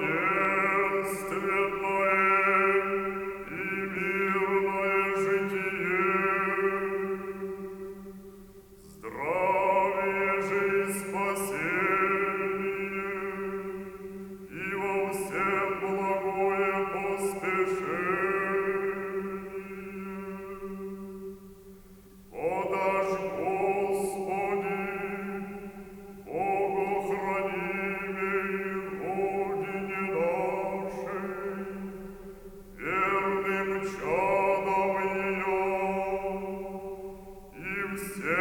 Yeah. Yes, sir.